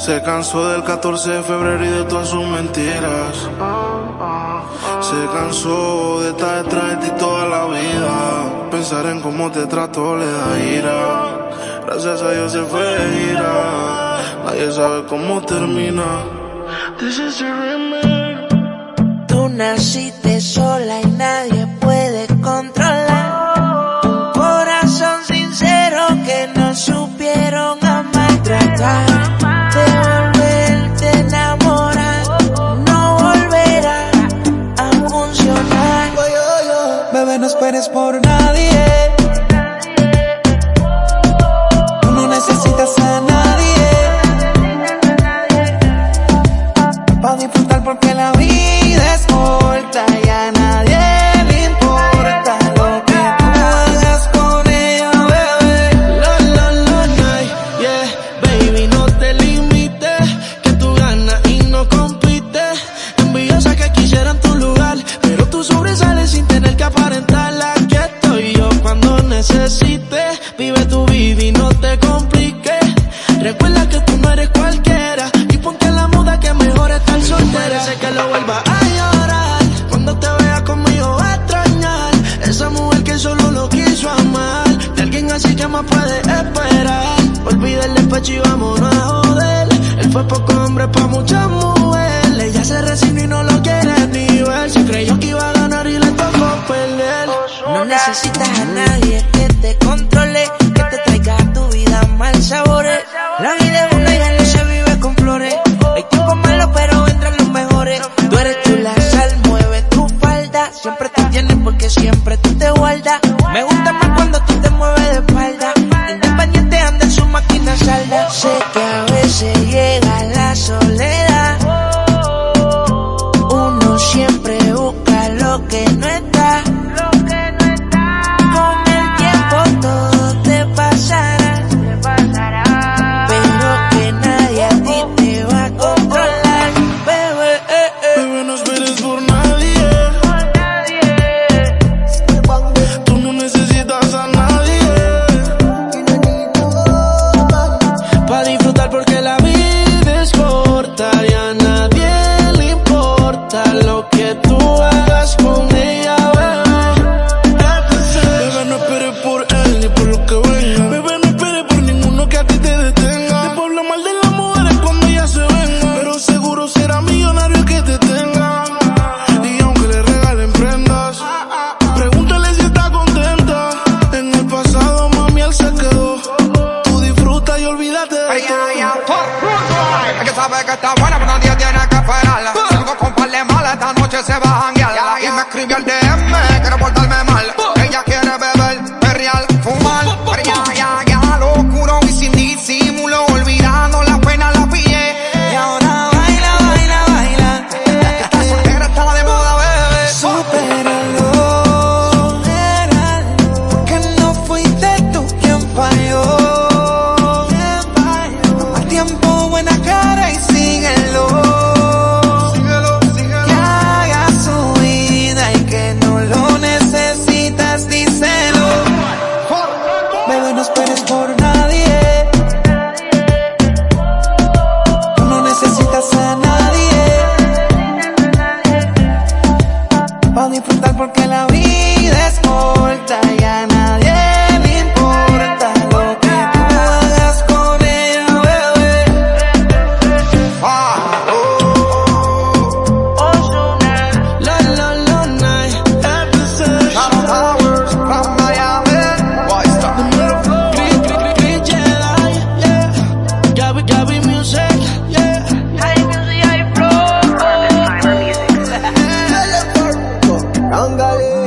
Se cansó del 14 de febrero y de todas sus mentiras. Se cansó de estar detrás de ti toda la vida. Pensar en cómo te trato le da ira. Gracias a Dios se fue de gira. Nadie sabe cómo termina. This is Tú naciste sola y nadie puede contar eres por nada. eres cualquiera. Y ponte la muda que mejor estar soltera. Sé que lo vuelva a llorar. Cuando te vea conmigo va a extrañar. Esa mujer que solo lo quiso amar. De alguien así que más puede esperar. Olvida el despecho y vámonos a joder. Él fue poco hombre para muchas mujeres. lo que reggaeton tiempo, buena cara y síguelo. Ang!